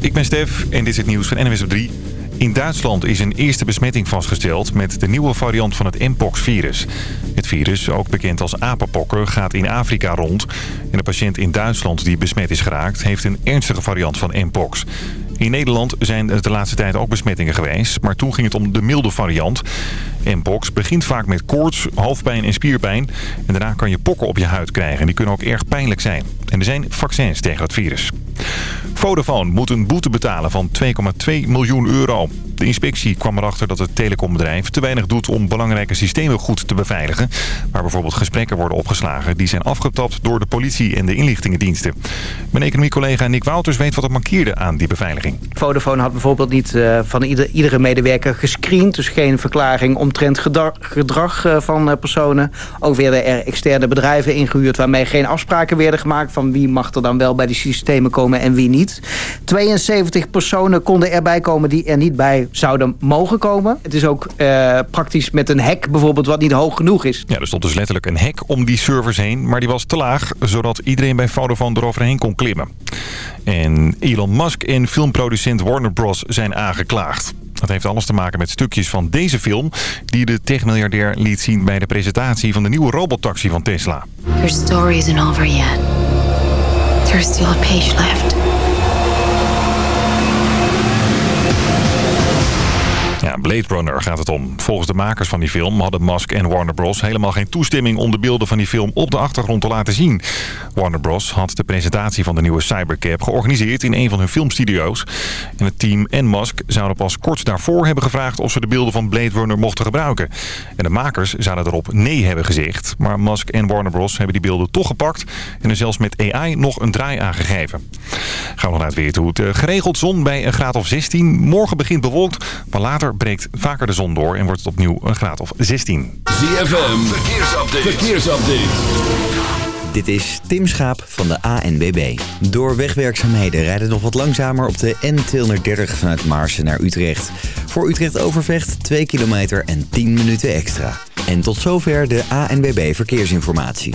Ik ben Stef en dit is het nieuws van NWS op 3. In Duitsland is een eerste besmetting vastgesteld met de nieuwe variant van het Mpox-virus. Het virus, ook bekend als apenpokken, gaat in Afrika rond. En de patiënt in Duitsland die besmet is geraakt, heeft een ernstige variant van Mpox. In Nederland zijn er de laatste tijd ook besmettingen geweest, maar toen ging het om de milde variant. Mpox begint vaak met koorts, hoofdpijn en spierpijn. En daarna kan je pokken op je huid krijgen en die kunnen ook erg pijnlijk zijn. En er zijn vaccins tegen het virus. Vodafone moet een boete betalen van 2,2 miljoen euro. De inspectie kwam erachter dat het telecombedrijf te weinig doet om belangrijke systemen goed te beveiligen. Waar bijvoorbeeld gesprekken worden opgeslagen. Die zijn afgetapt door de politie en de inlichtingendiensten. Mijn economiecollega Nick Wouters weet wat er mankeerde aan die beveiliging. Vodafone had bijvoorbeeld niet uh, van ieder, iedere medewerker gescreend. Dus geen verklaring omtrent gedrag, uh, van uh, personen. Ook werden er externe bedrijven ingehuurd waarmee geen afspraken werden gemaakt... van wie mag er dan wel bij die systemen komen en wie niet. 72 personen konden erbij komen die er niet bij zouden mogen komen. Het is ook uh, praktisch met een hek bijvoorbeeld wat niet hoog genoeg is. Ja, er stond dus letterlijk een hek om die servers heen, maar die was te laag, zodat iedereen bij Vodafone eroverheen kon klimmen. En Elon Musk en filmproducent Warner Bros. zijn aangeklaagd. Dat heeft alles te maken met stukjes van deze film... die de techmiljardair liet zien bij de presentatie van de nieuwe robottaxi van Tesla. Your story isn't over yet. There's still a page left. Blade Runner gaat het om. Volgens de makers van die film hadden Musk en Warner Bros. helemaal geen toestemming om de beelden van die film op de achtergrond te laten zien. Warner Bros. had de presentatie van de nieuwe Cybercab georganiseerd in een van hun filmstudio's. En het team en Musk zouden pas kort daarvoor hebben gevraagd of ze de beelden van Blade Runner mochten gebruiken. En de makers zouden erop nee hebben gezegd. Maar Musk en Warner Bros. hebben die beelden toch gepakt en er zelfs met AI nog een draai aangegeven. Gaan we nog naar het weer toe. Het geregeld zon bij een graad of 16. Morgen begint bewolkt, maar later breekt vaker de zon door en wordt het opnieuw een graad of 16. ZFM, verkeersupdate. verkeersupdate. Dit is Tim Schaap van de ANWB. Door wegwerkzaamheden rijden nog wat langzamer op de N230 vanuit Maarsen naar Utrecht. Voor Utrecht Overvecht 2 kilometer en 10 minuten extra. En tot zover de ANWB Verkeersinformatie.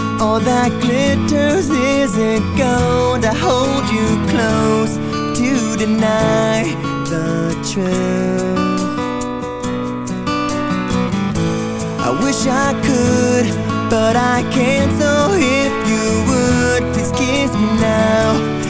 all that glitters isn't gold. I hold you close to deny the truth. I wish I could, but I can't. So if you would, please kiss me now,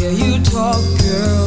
yours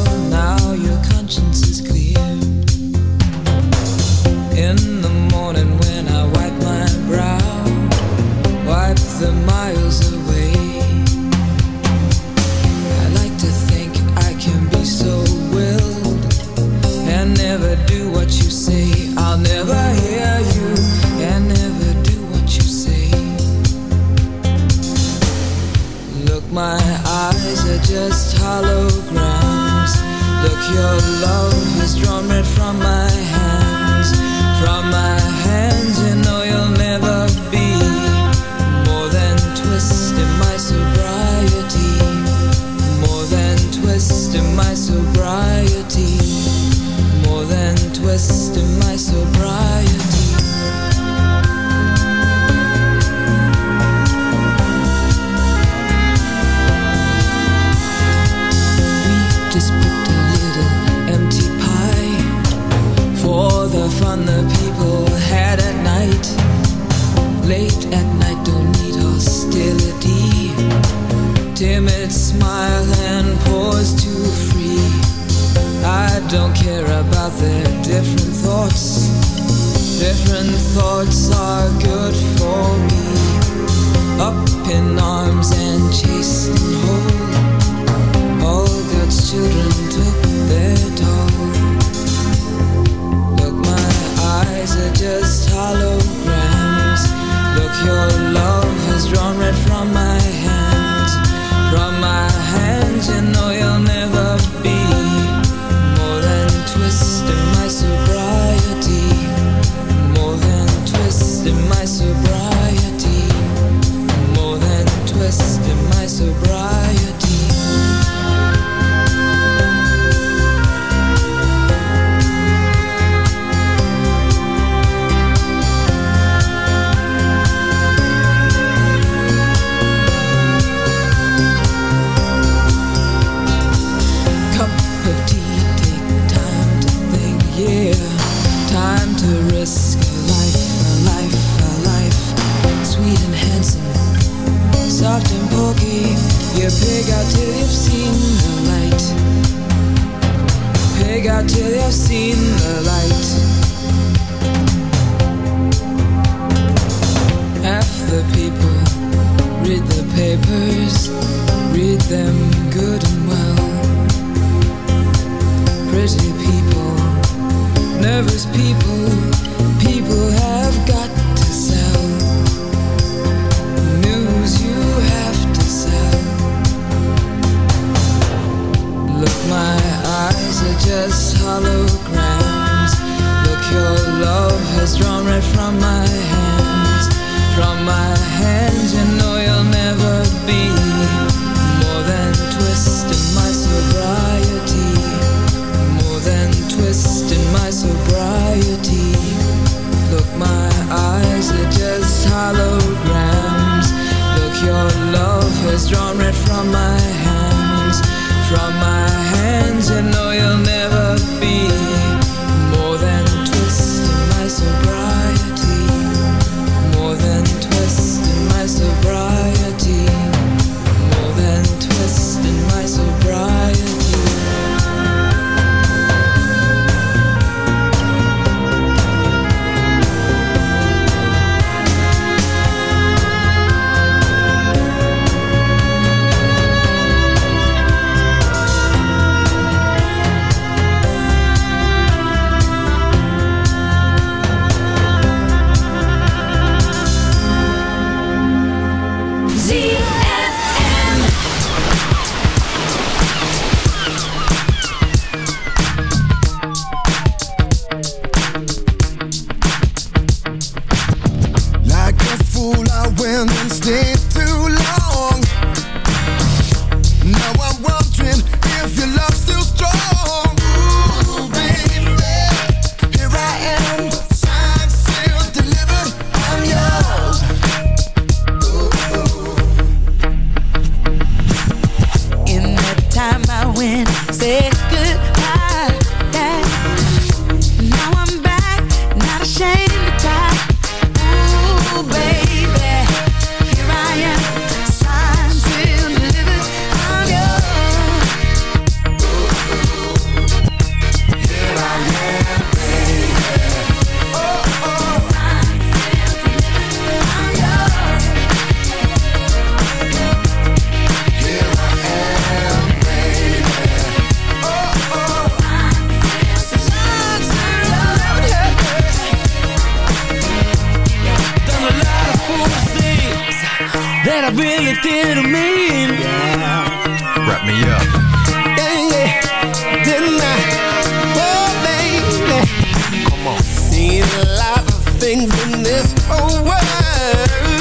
is over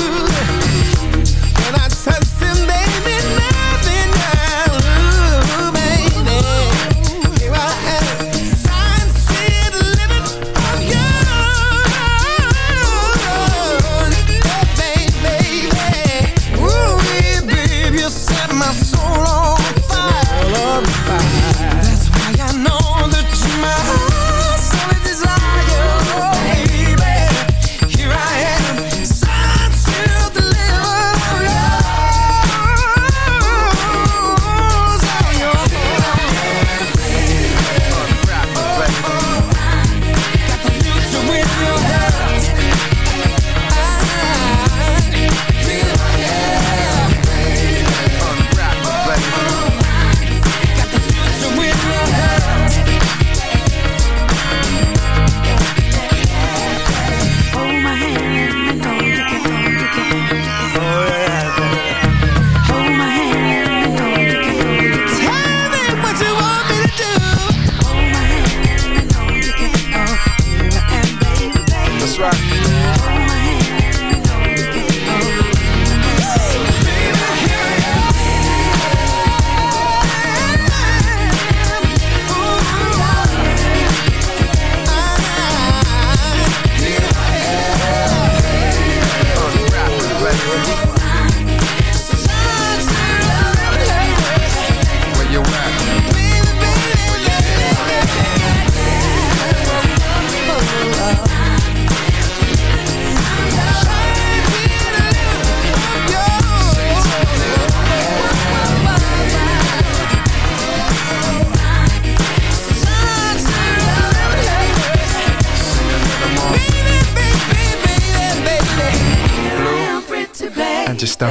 Just é.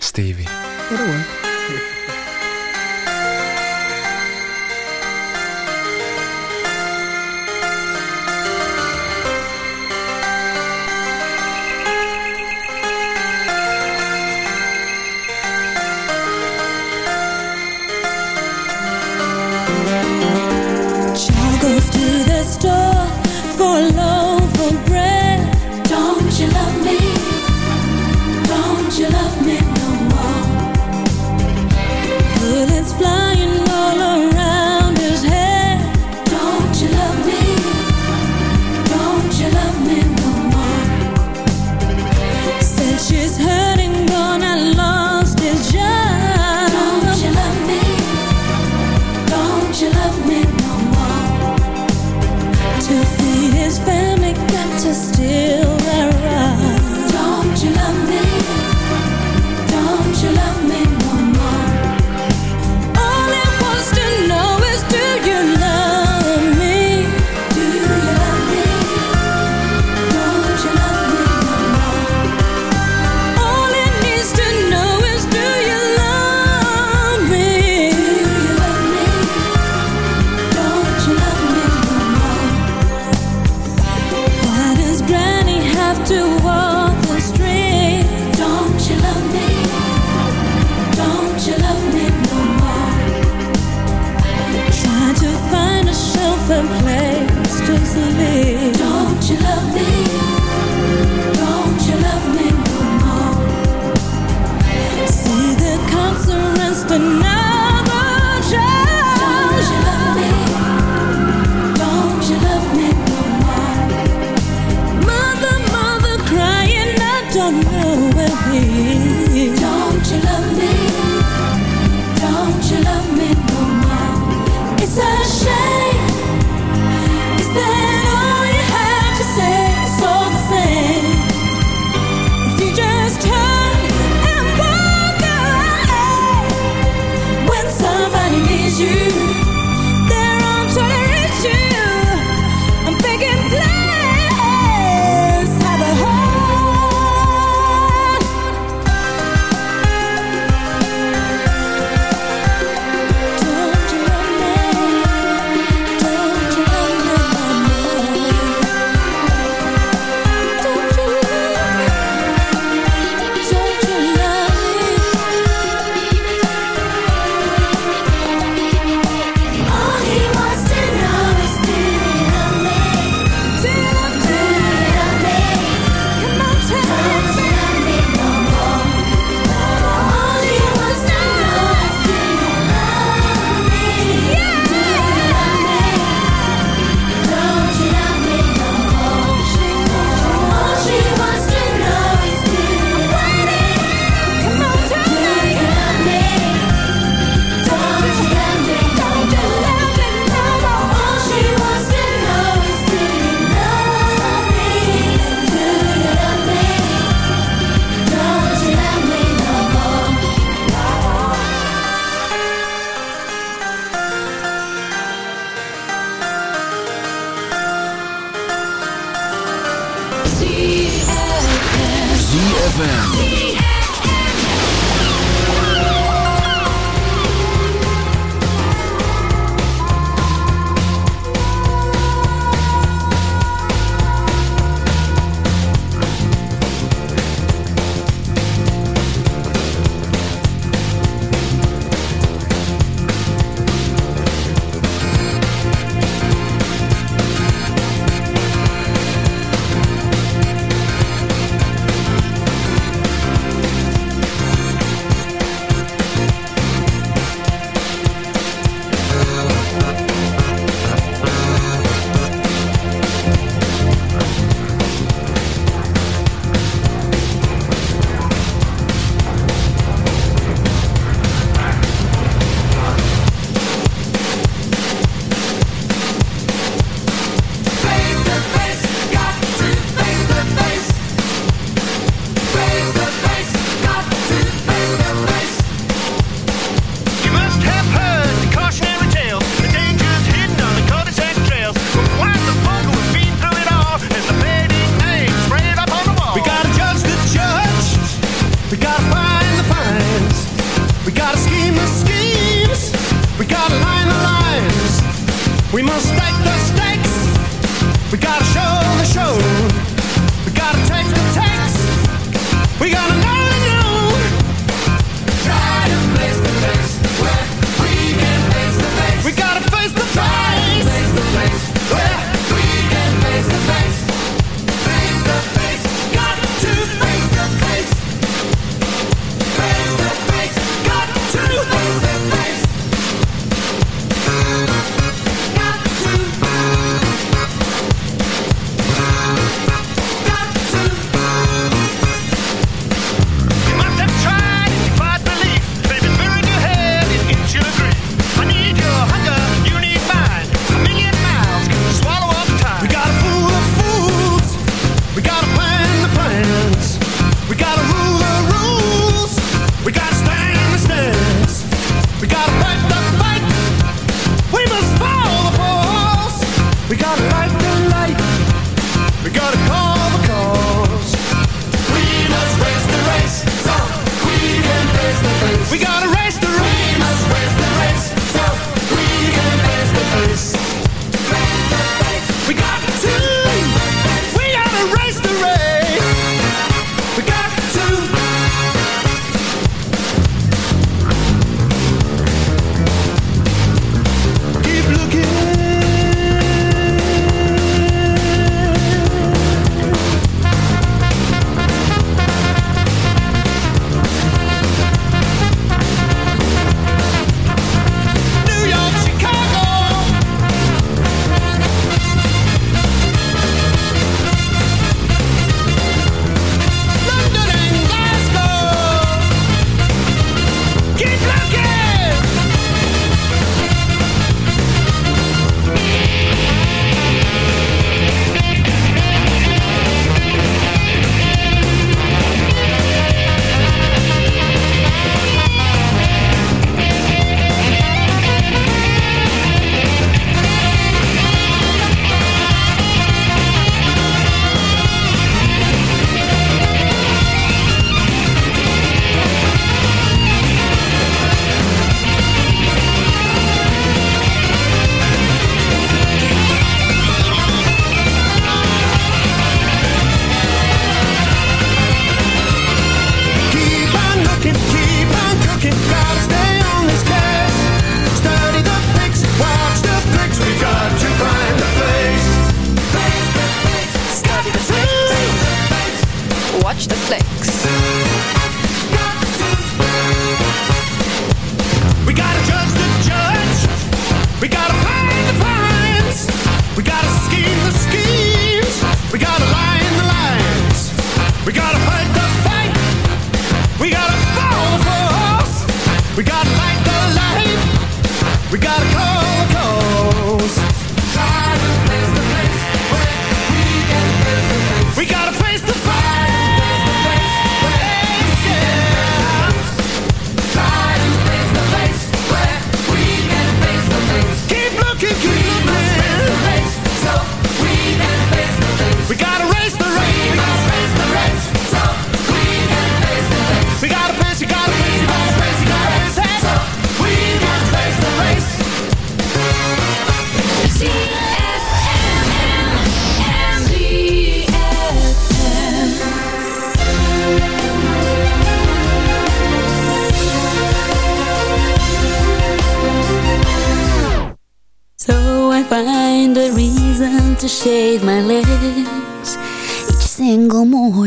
Stevie. Era ZFM.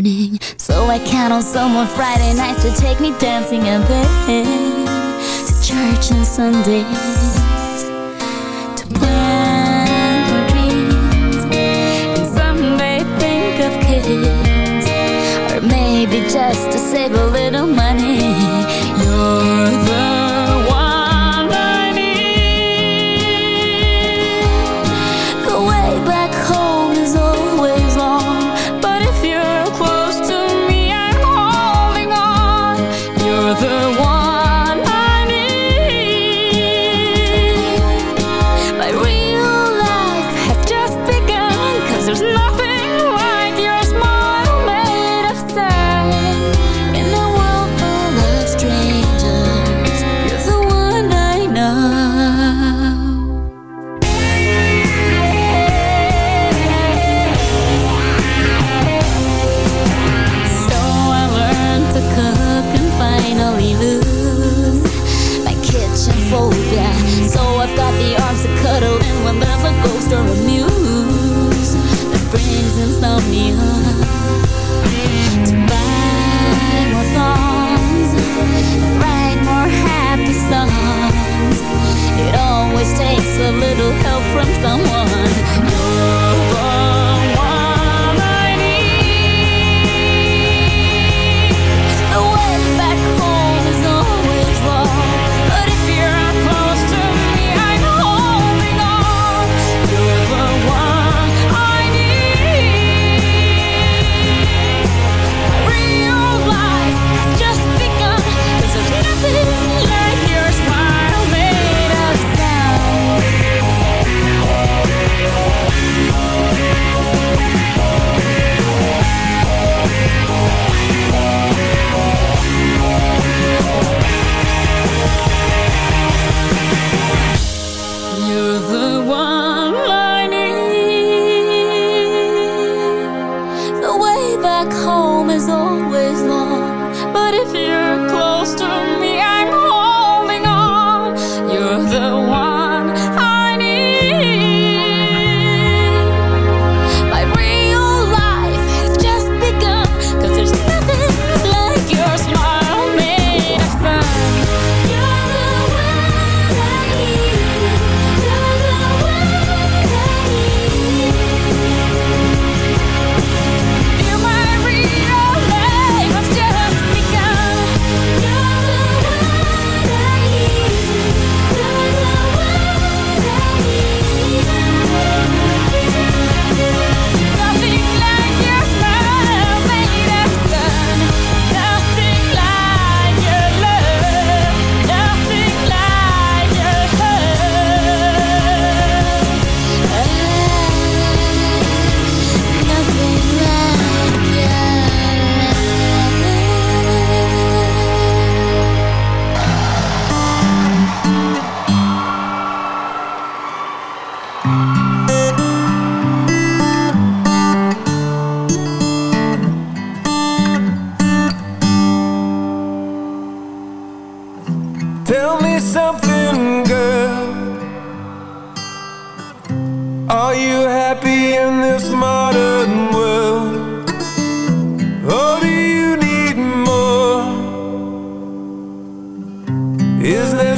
morning. So I count on someone Friday nights To take me dancing and then To church on Sunday.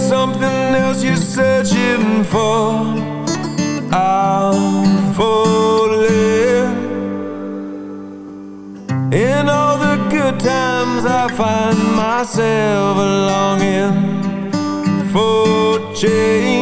something else you're searching for. I'm falling. In all the good times I find myself longing for change.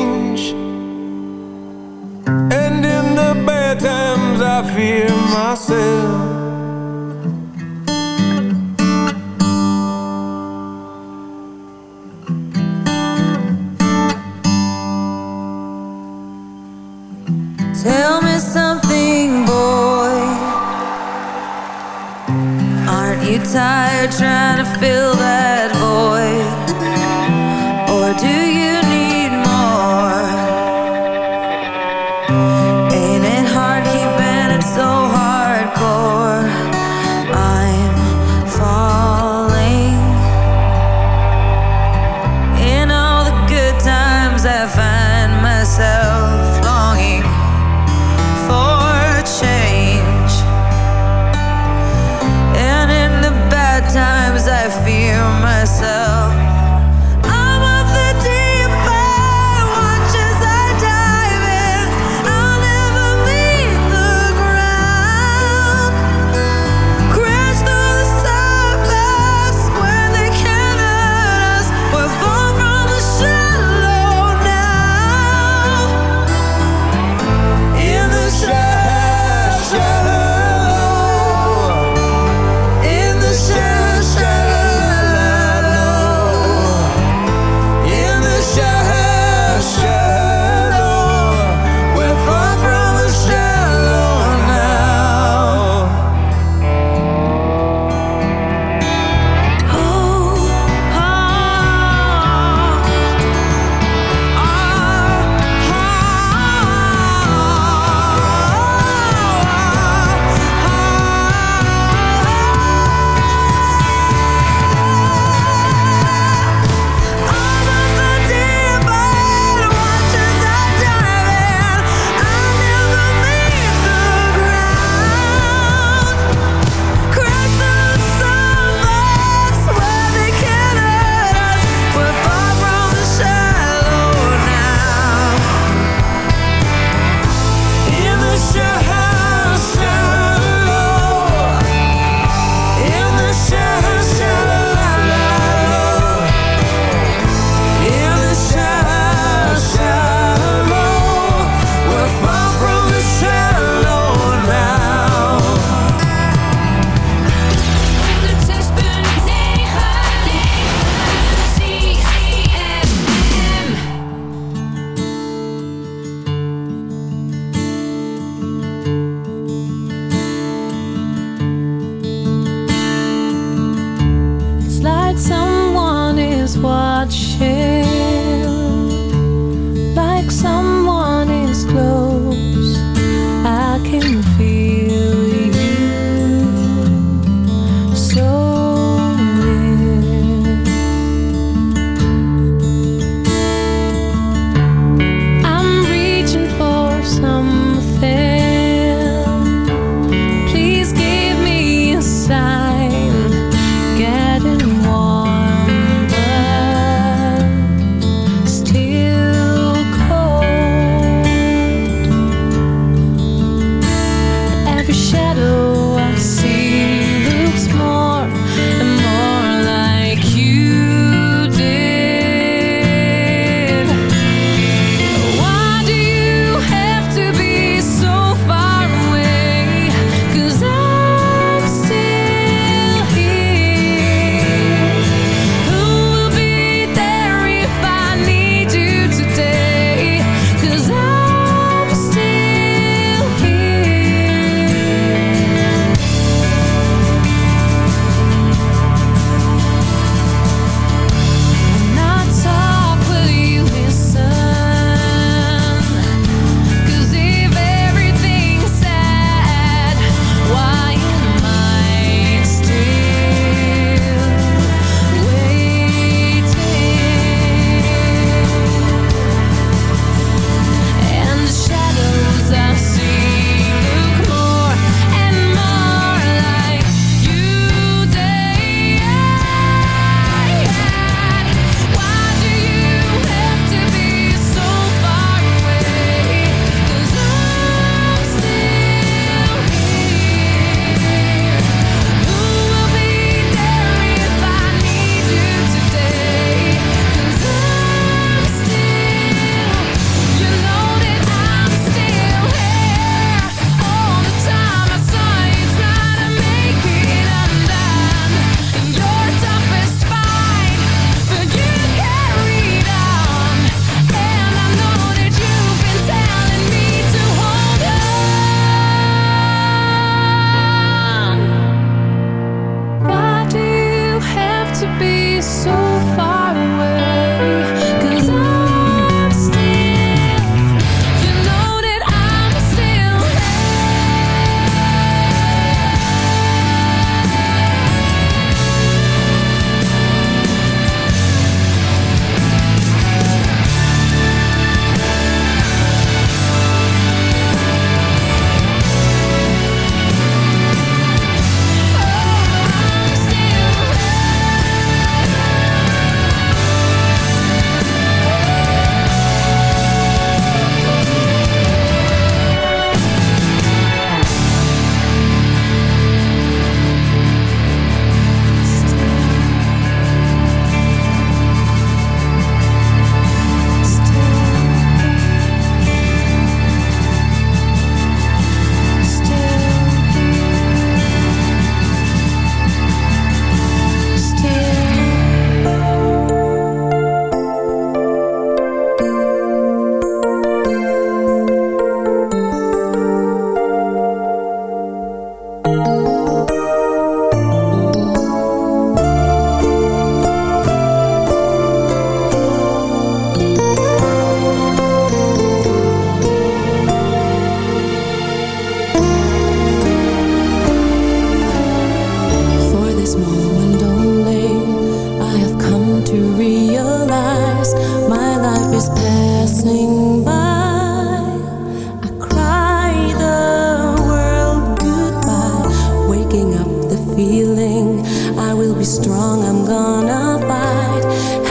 I will be strong, I'm gonna fight.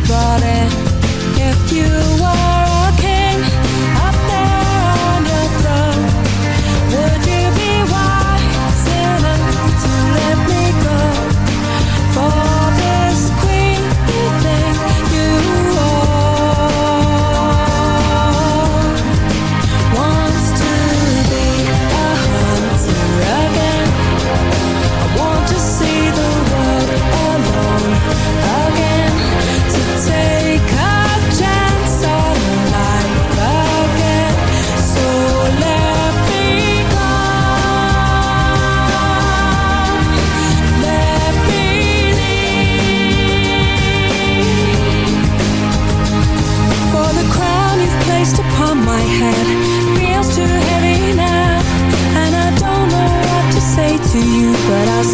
that's. If you want. But I'll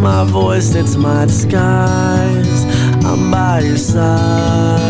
My voice, it's my disguise. I'm by your side.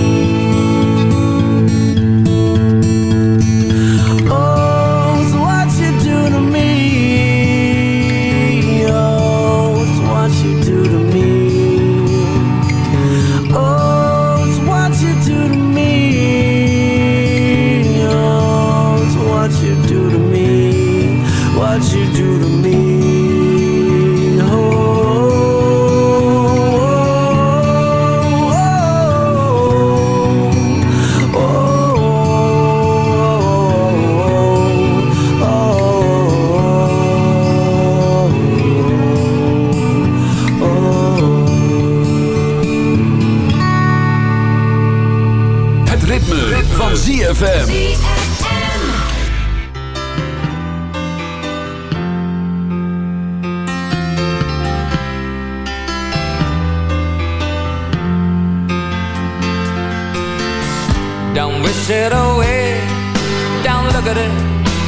ZFM. Don't wish it away. Don't look at it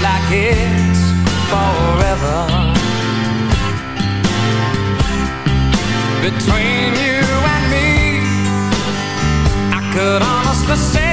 like it's forever. Between you and me, I could honestly say